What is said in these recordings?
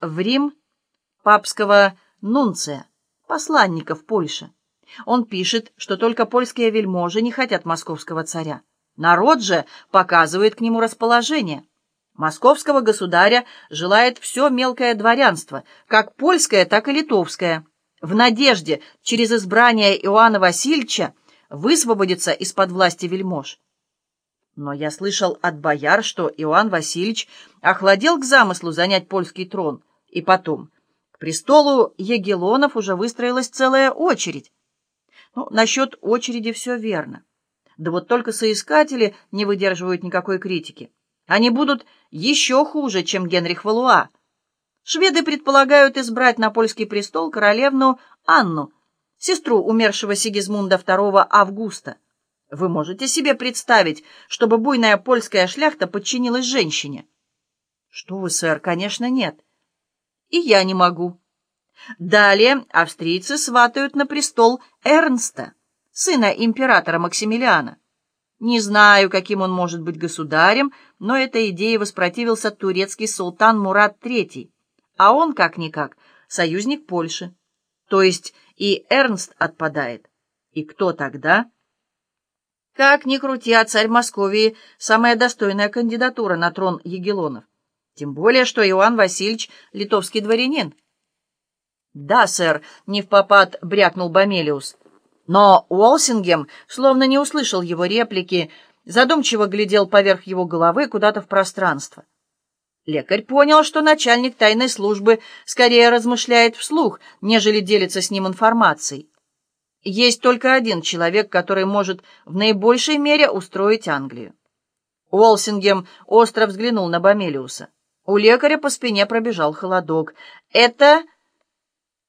в Рим папского нунция, посланника в Польше. Он пишет, что только польские вельможи не хотят московского царя. Народ же показывает к нему расположение. Московского государя желает все мелкое дворянство, как польское, так и литовское, в надежде через избрание Иоанна Васильевича высвободиться из-под власти вельмож. Но я слышал от бояр, что Иоанн Васильевич охладел к замыслу занять польский трон, и потом, к престолу Егелонов уже выстроилась целая очередь. Ну, насчет очереди все верно. Да вот только соискатели не выдерживают никакой критики. Они будут еще хуже, чем Генрих Валуа. Шведы предполагают избрать на польский престол королевну Анну, сестру умершего Сигизмунда II Августа. Вы можете себе представить, чтобы буйная польская шляхта подчинилась женщине? Что вы, сэр, конечно, нет. И я не могу. Далее австрийцы сватают на престол Эрнста, сына императора Максимилиана. Не знаю, каким он может быть государем, но этой идее воспротивился турецкий султан Мурат III, а он, как-никак, союзник Польши. То есть и Эрнст отпадает. И кто тогда? Как ни крути, а царь Московии — самая достойная кандидатура на трон Егелонов. Тем более, что Иоанн Васильевич — литовский дворянин. «Да, сэр», — не в попад брякнул Бомелиус. Но Уолсингем словно не услышал его реплики, задумчиво глядел поверх его головы куда-то в пространство. Лекарь понял, что начальник тайной службы скорее размышляет вслух, нежели делится с ним информацией. Есть только один человек, который может в наибольшей мере устроить Англию. Уолсингем остро взглянул на Бомелиуса. У лекаря по спине пробежал холодок. «Это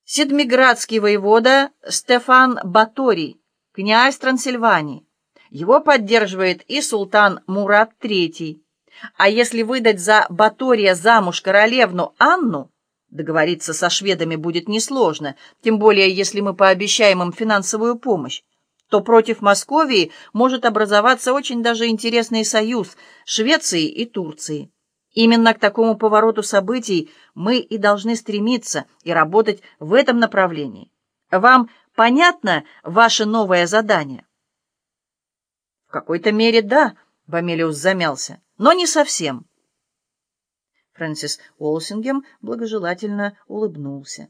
Седмиградский воевода Стефан Баторий, князь Трансильвании. Его поддерживает и султан Мурат III. А если выдать за Батория замуж королевну Анну, договориться со шведами будет несложно, тем более если мы пообещаем им финансовую помощь, то против Московии может образоваться очень даже интересный союз Швеции и Турции. Именно к такому повороту событий мы и должны стремиться и работать в этом направлении. Вам понятно ваше новое задание? В какой-то мере да, Бомелиус замялся, но не совсем. Фрэнсис Уолсингем благожелательно улыбнулся.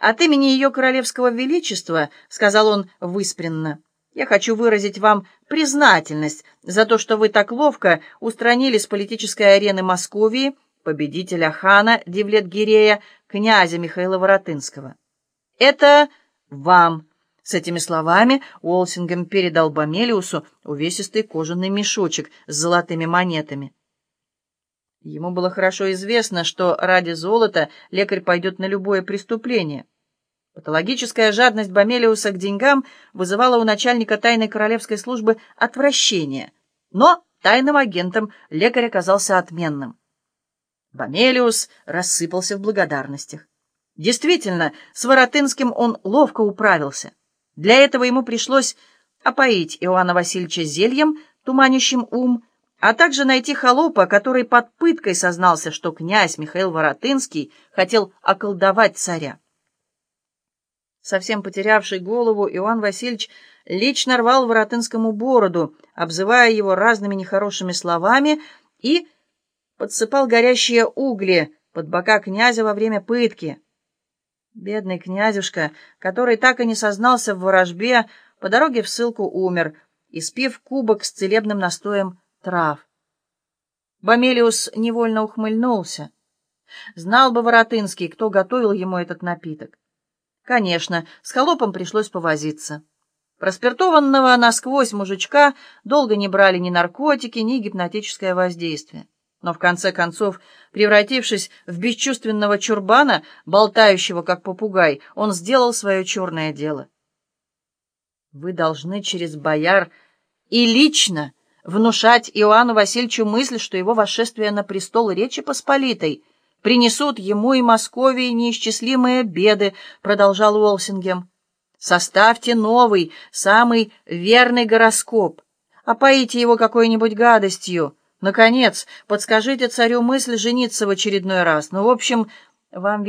«От имени ее королевского величества, — сказал он выспренно, я хочу выразить вам признательность за то, что вы так ловко устранили с политической арены Московии победителя хана Девлет-Гирея, князя Михаила Воротынского. Это вам. С этими словами Уолсингем передал Бомелиусу увесистый кожаный мешочек с золотыми монетами. Ему было хорошо известно, что ради золота лекарь пойдет на любое преступление. Патологическая жадность Бомелиуса к деньгам вызывала у начальника тайной королевской службы отвращение, но тайным агентом лекарь оказался отменным. Бомелиус рассыпался в благодарностях. Действительно, с Воротынским он ловко управился. Для этого ему пришлось опоить Иоанна Васильевича зельем, туманящим ум, а также найти холопа, который под пыткой сознался, что князь Михаил Воротынский хотел околдовать царя. Совсем потерявший голову, Иоанн Васильевич лично рвал Воротынскому бороду, обзывая его разными нехорошими словами и подсыпал горящие угли под бока князя во время пытки. Бедный князюшка, который так и не сознался в ворожбе, по дороге в ссылку умер, испив кубок с целебным настоем трав. Бомелиус невольно ухмыльнулся. Знал бы Воротынский, кто готовил ему этот напиток. Конечно, с холопом пришлось повозиться. Проспиртованного насквозь мужичка долго не брали ни наркотики, ни гипнотическое воздействие. Но в конце концов, превратившись в бесчувственного чурбана, болтающего как попугай, он сделал свое черное дело. Вы должны через бояр и лично внушать Иоанну Васильевичу мысль, что его восшествие на престол Речи Посполитой — принесут ему и Московии неисчислимые беды, продолжал Уолсингем. Составьте новый, самый верный гороскоп. Опоите его какой-нибудь гадостью. Наконец, подскажите царю мысль жениться в очередной раз. Ну, в общем, Вам ведь